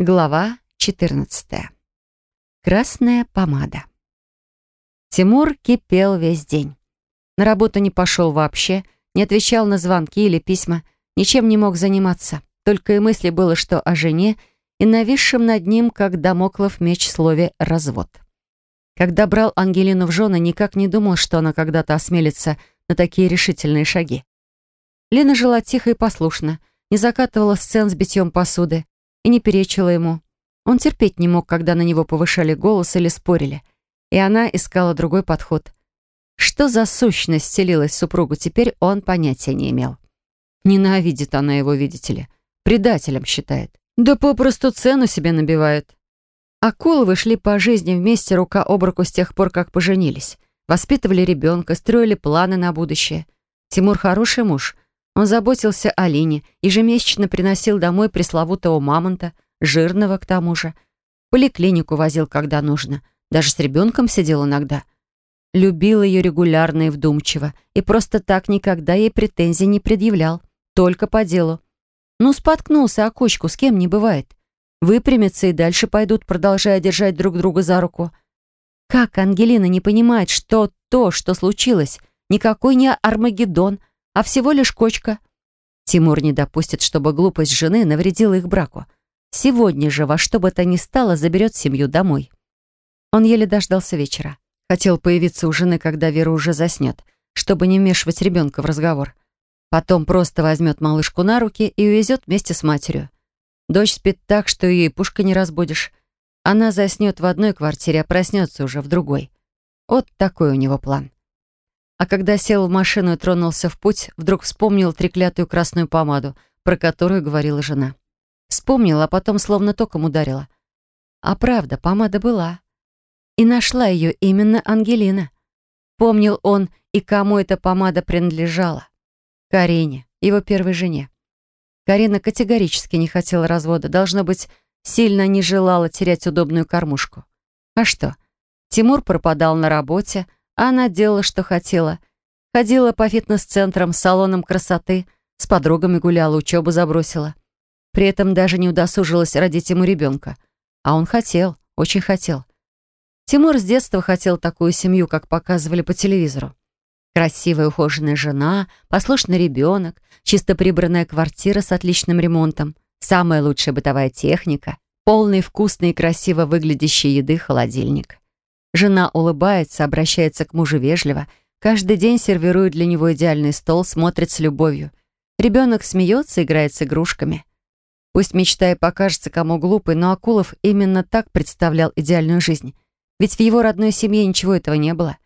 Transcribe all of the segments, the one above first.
Глава 14. Красная помада. Тимур кипел весь день. На работу не пошел вообще, не отвечал на звонки или письма, ничем не мог заниматься. Только и мысли было, что о жене и нависшем над ним, как домоклов меч слове «развод». Когда брал Ангелину в жены, никак не думал, что она когда-то осмелится на такие решительные шаги. Лена жила тихо и послушно, не закатывала сцен с битьем посуды, и не перечила ему. Он терпеть не мог, когда на него повышали голос или спорили. И она искала другой подход. Что за сущность селилась в супругу, теперь он понятия не имел. Ненавидит она его, видите ли. Предателем считает. Да попросту цену себе набивает. Акуловы шли по жизни вместе рука об руку с тех пор, как поженились. Воспитывали ребенка, строили планы на будущее. Тимур хороший муж — он заботился о Лине, ежемесячно приносил домой пресловутого мамонта, жирного к тому же. Поликлинику возил, когда нужно. Даже с ребенком сидел иногда. Любил ее регулярно и вдумчиво. И просто так никогда ей претензий не предъявлял. Только по делу. Ну, споткнулся о кочку, с кем не бывает. Выпрямятся и дальше пойдут, продолжая держать друг друга за руку. Как Ангелина не понимает, что то, что случилось, никакой не Армагеддон, а всего лишь кочка. Тимур не допустит, чтобы глупость жены навредила их браку. Сегодня же во что бы то ни стало заберет семью домой. Он еле дождался вечера. Хотел появиться у жены, когда Вера уже заснет, чтобы не вмешивать ребенка в разговор. Потом просто возьмет малышку на руки и увезет вместе с матерью. Дочь спит так, что ее пушка не разбудишь. Она заснет в одной квартире, а проснется уже в другой. Вот такой у него план. А когда сел в машину и тронулся в путь, вдруг вспомнил треклятую красную помаду, про которую говорила жена. Вспомнил, а потом словно током ударила. А правда, помада была. И нашла ее именно Ангелина. Помнил он, и кому эта помада принадлежала. Карине, его первой жене. Карина категорически не хотела развода, должно быть, сильно не желала терять удобную кормушку. А что? Тимур пропадал на работе, она делала, что хотела. Ходила по фитнес-центрам, салонам красоты, с подругами гуляла, учебу забросила. При этом даже не удосужилась родить ему ребенка. А он хотел, очень хотел. Тимур с детства хотел такую семью, как показывали по телевизору. Красивая ухоженная жена, послушный ребенок, чисто прибранная квартира с отличным ремонтом, самая лучшая бытовая техника, полный вкусный и красиво выглядящий еды холодильник. Жена улыбается, обращается к мужу вежливо, каждый день сервирует для него идеальный стол, смотрит с любовью. Ребенок смеется, играет с игрушками. Пусть мечта и покажется кому глупой, но Акулов именно так представлял идеальную жизнь. Ведь в его родной семье ничего этого не было.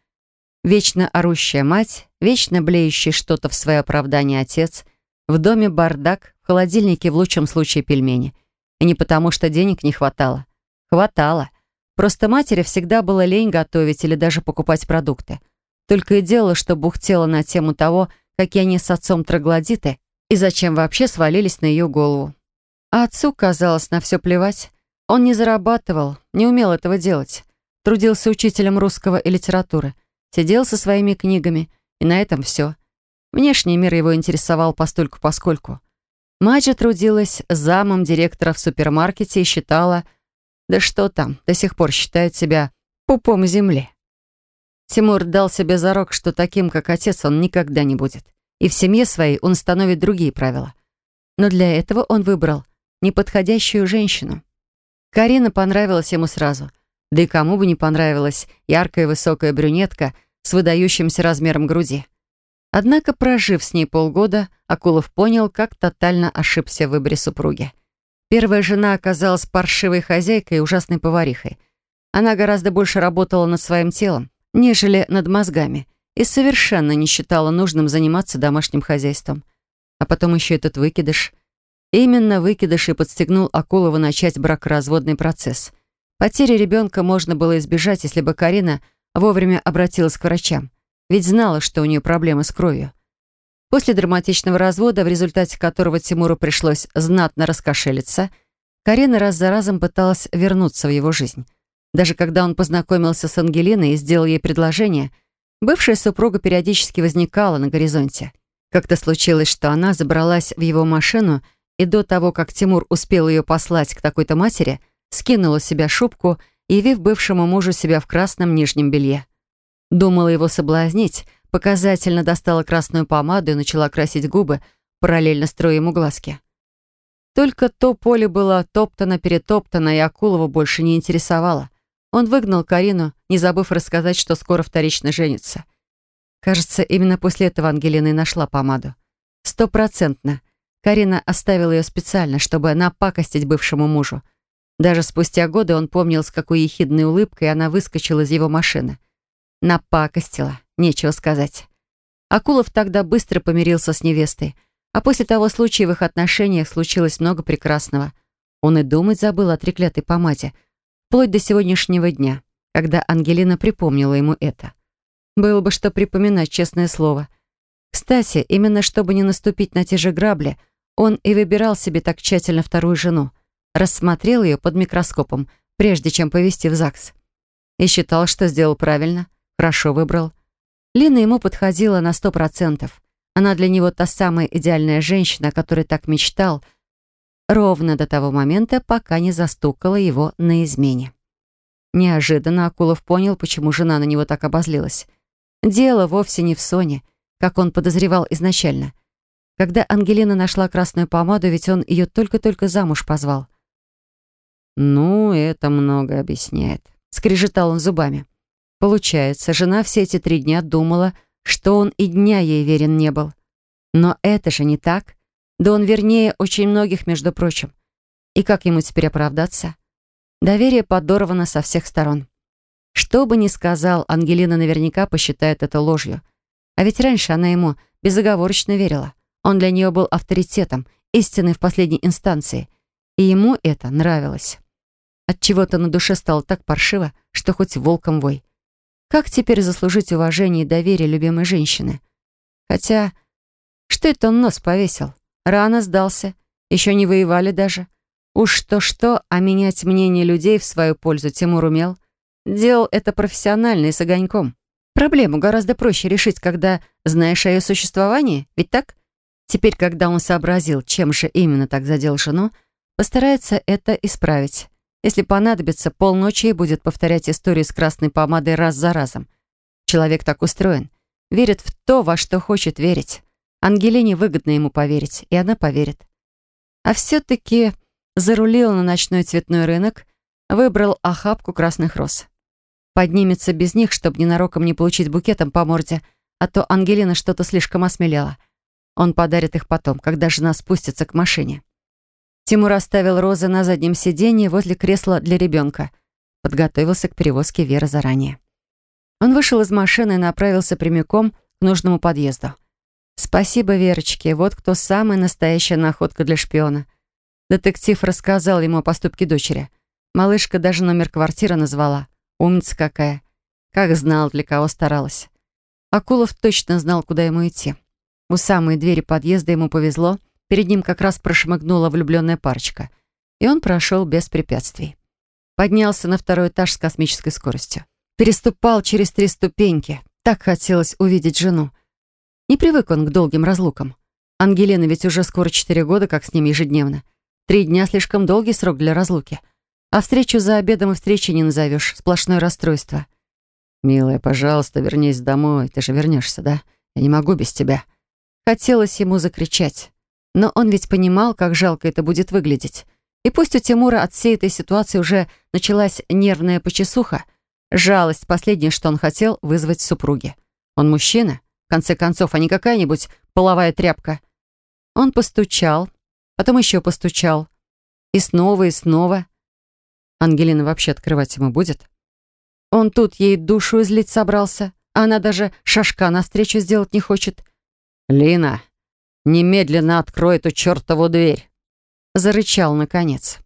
Вечно орущая мать, вечно блеющий что-то в свое оправдание отец, в доме бардак, в холодильнике в лучшем случае пельмени. И не потому, что денег не хватало. Хватало. Просто матери всегда было лень готовить или даже покупать продукты. Только и делала, что бухтела на тему того, какие они с отцом троглодиты и зачем вообще свалились на ее голову. А отцу, казалось, на все плевать. Он не зарабатывал, не умел этого делать. Трудился учителем русского и литературы, сидел со своими книгами, и на этом все. Внешний мир его интересовал постольку-поскольку. Мать же трудилась замом директора в супермаркете и считала, да что там, до сих пор считает себя пупом земли. Тимур дал себе зарок, что таким, как отец, он никогда не будет. И в семье своей он становит другие правила. Но для этого он выбрал неподходящую женщину. Карина понравилась ему сразу. Да и кому бы не понравилась яркая высокая брюнетка с выдающимся размером груди. Однако, прожив с ней полгода, Акулов понял, как тотально ошибся в выборе супруги. Первая жена оказалась паршивой хозяйкой и ужасной поварихой. Она гораздо больше работала над своим телом, нежели над мозгами, и совершенно не считала нужным заниматься домашним хозяйством. А потом еще этот выкидыш. Именно выкидыш и подстегнул Акулова начать бракоразводный процесс. Потери ребенка можно было избежать, если бы Карина вовремя обратилась к врачам, ведь знала, что у нее проблемы с кровью. После драматичного развода, в результате которого Тимуру пришлось знатно раскошелиться, Карина раз за разом пыталась вернуться в его жизнь. Даже когда он познакомился с Ангелиной и сделал ей предложение, бывшая супруга периодически возникала на горизонте. Как-то случилось, что она забралась в его машину и до того, как Тимур успел ее послать к такой-то матери, скинула с себя шубку, явив бывшему мужу себя в красном нижнем белье. Думала его соблазнить, показательно достала красную помаду и начала красить губы, параллельно строя ему глазки. Только то поле было топтано-перетоптано, и Акулова больше не интересовало. Он выгнал Карину, не забыв рассказать, что скоро вторично женится. Кажется, именно после этого Ангелина и нашла помаду. Стопроцентно. Карина оставила ее специально, чтобы напакостить бывшему мужу. Даже спустя годы он помнил, с какой ехидной улыбкой она выскочила из его машины. Напакостила, нечего сказать. Акулов тогда быстро помирился с невестой, а после того случая в их отношениях случилось много прекрасного. Он и думать забыл о треклятой помаде, вплоть до сегодняшнего дня, когда Ангелина припомнила ему это. Было бы что припоминать, честное слово. Кстати, именно чтобы не наступить на те же грабли, он и выбирал себе так тщательно вторую жену, рассмотрел ее под микроскопом, прежде чем повезти в ЗАГС. И считал, что сделал правильно, хорошо выбрал. Лина ему подходила на сто процентов. Она для него та самая идеальная женщина, о которой так мечтал, ровно до того момента, пока не застукала его на измене. Неожиданно Акулов понял, почему жена на него так обозлилась. Дело вовсе не в Соне, как он подозревал изначально. Когда Ангелина нашла красную помаду, ведь он ее только-только замуж позвал. «Ну, это много объясняет», — скрежетал он зубами. Получается, жена все эти три дня думала, что он и дня ей верен не был. Но это же не так. Да он вернее очень многих, между прочим. И как ему теперь оправдаться? Доверие подорвано со всех сторон. Что бы ни сказал, Ангелина наверняка посчитает это ложью. А ведь раньше она ему безоговорочно верила. Он для нее был авторитетом, истиной в последней инстанции. И ему это нравилось. От чего то на душе стало так паршиво, что хоть волком вой. Как теперь заслужить уважение и доверие любимой женщины? Хотя, что это он нос повесил? Рано сдался. Еще не воевали даже. Уж что-что, а менять мнение людей в свою пользу Тимур умел. Делал это профессионально и с огоньком. Проблему гораздо проще решить, когда знаешь о ее существовании, ведь так? Теперь, когда он сообразил, чем же именно так задел жену, постарается это исправить. Если понадобится, полночи и будет повторять историю с красной помадой раз за разом. Человек так устроен. Верит в то, во что хочет верить. Ангелине выгодно ему поверить, и она поверит. А все-таки зарулил на ночной цветной рынок, выбрал охапку красных роз. Поднимется без них, чтобы ненароком не получить букетом по морде, а то Ангелина что-то слишком осмелела. Он подарит их потом, когда жена спустится к машине. Тимур оставил розы на заднем сиденье возле кресла для ребенка. Подготовился к перевозке Веры заранее. Он вышел из машины и направился прямиком к нужному подъезду. Спасибо Верочке, вот кто самая настоящая находка для шпиона. Детектив рассказал ему о поступке дочери. Малышка даже номер квартиры назвала. Умница какая. Как знал, для кого старалась. Акулов точно знал, куда ему идти. У самой двери подъезда ему повезло. Перед ним как раз прошмыгнула влюбленная парочка. И он прошел без препятствий. Поднялся на второй этаж с космической скоростью. Переступал через три ступеньки. Так хотелось увидеть жену. Не привык он к долгим разлукам. Ангелина ведь уже скоро четыре года, как с ним ежедневно. Три дня — слишком долгий срок для разлуки. А встречу за обедом и встречи не назовешь. Сплошное расстройство. «Милая, пожалуйста, вернись домой. Ты же вернешься, да? Я не могу без тебя». Хотелось ему закричать. Но он ведь понимал, как жалко это будет выглядеть. И пусть у Тимура от всей этой ситуации уже началась нервная почесуха, жалость последнее, что он хотел вызвать супруге. Он мужчина, в конце концов, а не какая-нибудь половая тряпка. Он постучал, потом еще постучал. И снова, и снова. Ангелина вообще открывать ему будет? Он тут ей душу излить собрался, а она даже шажка навстречу сделать не хочет. «Лина, немедленно открой эту чертову дверь!» Зарычал наконец.